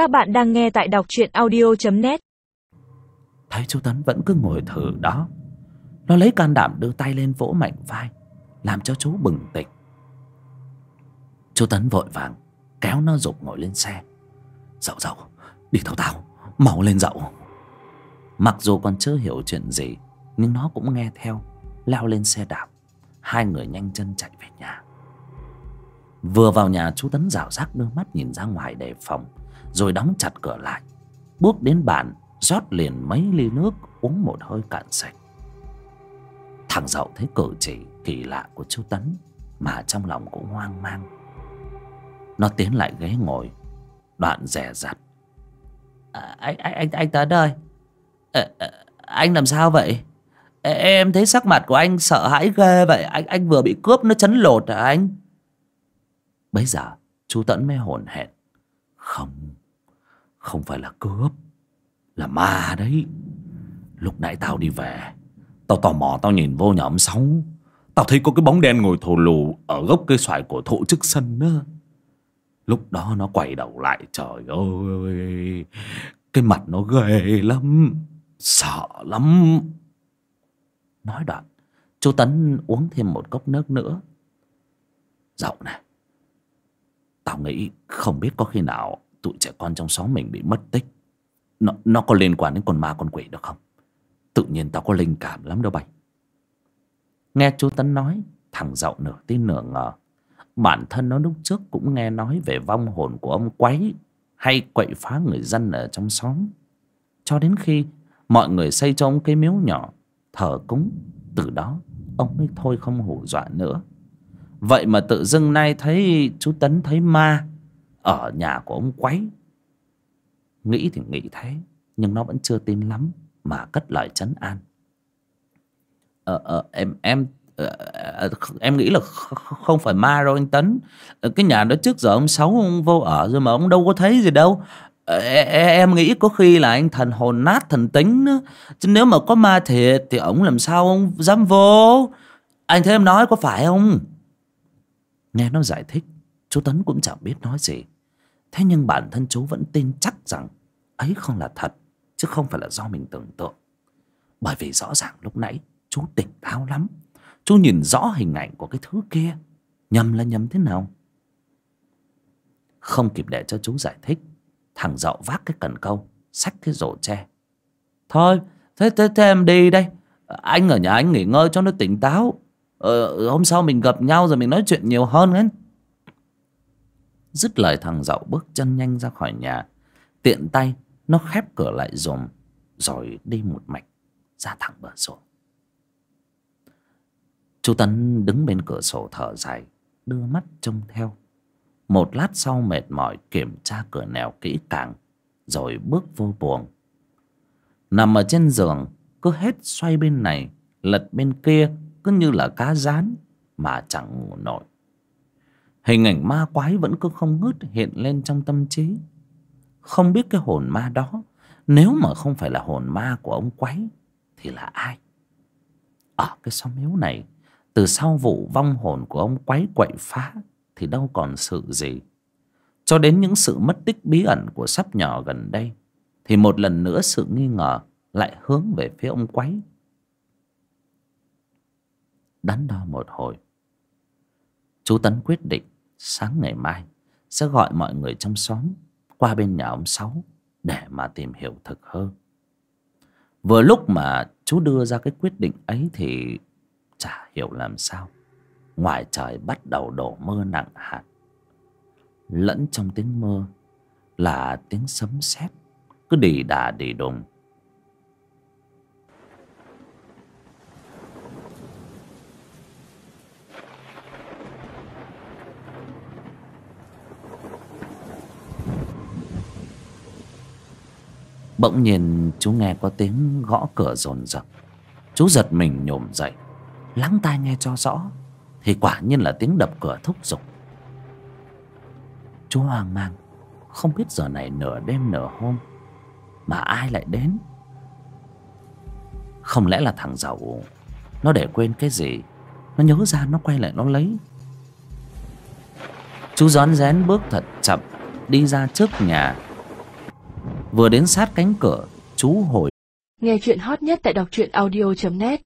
Các bạn đang nghe tại đọc truyện audio.net Thấy chú Tấn vẫn cứ ngồi thử đó. Nó lấy can đảm đưa tay lên vỗ mạnh vai, Làm cho chú bừng tỉnh. Chú Tấn vội vàng Kéo nó rục ngồi lên xe. Dậu dậu, Đi theo tao, Mau lên dậu. Mặc dù còn chưa hiểu chuyện gì, Nhưng nó cũng nghe theo, Leo lên xe đạp. Hai người nhanh chân chạy về nhà. Vừa vào nhà, chú Tấn rào rác đưa mắt nhìn ra ngoài đề phòng. Rồi đóng chặt cửa lại. Bước đến bàn rót liền mấy ly nước Uống một hơi cạn sạch. Thằng dậu thấy cử chỉ kỳ lạ của chú Tấn Mà trong lòng cũng hoang mang. Nó tiến lại ghế ngồi Đoạn dè dặt: à, anh, anh, anh, anh Tấn ơi à, à, Anh làm sao vậy? Em thấy sắc mặt của anh sợ hãi ghê vậy Anh anh vừa bị cướp nó chấn lột à anh? Bấy giờ chú Tấn mới hồn hển. Không Không phải là cướp, Là ma đấy. Lúc nãy tao đi về, Tao tò mò tao nhìn vô nhà ông Sáu. Tao thấy có cái bóng đen ngồi thù lù Ở gốc cây xoài của thụ trước sân đó Lúc đó nó quay đầu lại, Trời ơi, Cái mặt nó ghê lắm, Sợ lắm. Nói đoạn, Chú Tấn uống thêm một cốc nước nữa. Dậu này nghĩ không biết có khi nào Tụi trẻ con trong xóm mình bị mất tích. Nó, nó có liên quan đến con ma con quỷ được không? Tự nhiên tao có linh cảm lắm đâu bay Nghe chú Tấn nói Thằng dậu nửa tin nửa ngờ. Bản thân nó lúc trước cũng nghe nói Về vong hồn của ông quấy Hay quậy phá người dân ở trong xóm. Cho đến khi Mọi người xây cho ông cái miếu nhỏ Thờ cúng Từ đó ông mới thôi không hù dọa nữa. Vậy mà tự dưng nay thấy chú Tấn thấy ma Ở nhà của ông quấy. Nghĩ thì nghĩ thế Nhưng nó vẫn chưa tin lắm Mà cất lời chấn an. Ờ, ờ em em ờ, ờ, em nghĩ là không phải ma đâu anh Tấn. Ờ, cái nhà đó trước giờ ông Sáu ông vô ở rồi mà ông đâu có thấy gì đâu. E, e, em nghĩ có khi là anh thần hồn nát thần tính nữa Chứ nếu mà có ma thiệt Thì ông làm sao ông dám vô? Anh thấy em nói có phải không? Nghe nó giải thích Chú Tấn cũng chẳng biết nói gì. Thế nhưng bản thân chú vẫn tin chắc rằng Ấy không là thật Chứ không phải là do mình tưởng tượng. Bởi vì rõ ràng lúc nãy Chú tỉnh táo lắm. Chú nhìn rõ hình ảnh của cái thứ kia. Nhầm là nhầm thế nào? Không kịp để cho chú giải thích Thằng dậu vác cái cần câu Xách cái rổ tre. Thôi thế, thế, thế em đi đây. Anh ở nhà anh nghỉ ngơi cho nó tỉnh táo ờ, Hôm sau mình gặp nhau rồi mình nói chuyện nhiều hơn ấy. Dứt lời thằng dậu bước chân nhanh ra khỏi nhà. Tiện tay Nó khép cửa lại dùm Rồi đi một mạch Ra thẳng bờ sổ. Chú Tấn đứng bên cửa sổ thở dài Đưa mắt trông theo. Một lát sau mệt mỏi Kiểm tra cửa nèo kỹ càng Rồi bước vô buồng. Nằm ở trên giường Cứ hết xoay bên này Lật bên kia cứ như là cá rán Mà chẳng ngủ nổi. Hình ảnh ma quái vẫn cứ không ngớt hiện lên trong tâm trí. Không biết cái hồn ma đó, Nếu mà không phải là hồn ma của ông quái, Thì là ai? Ở cái xóm miếu này, Từ sau vụ vong hồn của ông quái quậy phá Thì đâu còn sự gì. Cho đến những sự mất tích bí ẩn của sắp nhỏ gần đây, Thì một lần nữa sự nghi ngờ Lại hướng về phía ông quái. Đắn đo một hồi Chú Tấn quyết định sáng ngày mai sẽ gọi mọi người trong xóm qua bên nhà ông Sáu để mà tìm hiểu thực hơn. Vừa lúc mà chú đưa ra cái quyết định ấy thì chả hiểu làm sao. Ngoài trời bắt đầu đổ mưa nặng hạt. Lẫn trong tiếng mưa là tiếng sấm sét cứ đì đà đì đùng Bỗng nhiên chú nghe có tiếng gõ cửa rồn rập. Chú giật mình nhổm dậy. Lắng tai nghe cho rõ, Thì quả nhiên là tiếng đập cửa thúc giục. Chú hoang mang, Không biết giờ này nửa đêm nửa hôm, Mà ai lại đến? Không lẽ là thằng giàu, Nó để quên cái gì? Nó nhớ ra nó quay lại nó lấy. Chú rón rén bước thật chậm Đi ra trước nhà. Vừa đến sát cánh cửa, chú hồi Nghe chuyện hot nhất tại đọc truyện audio.net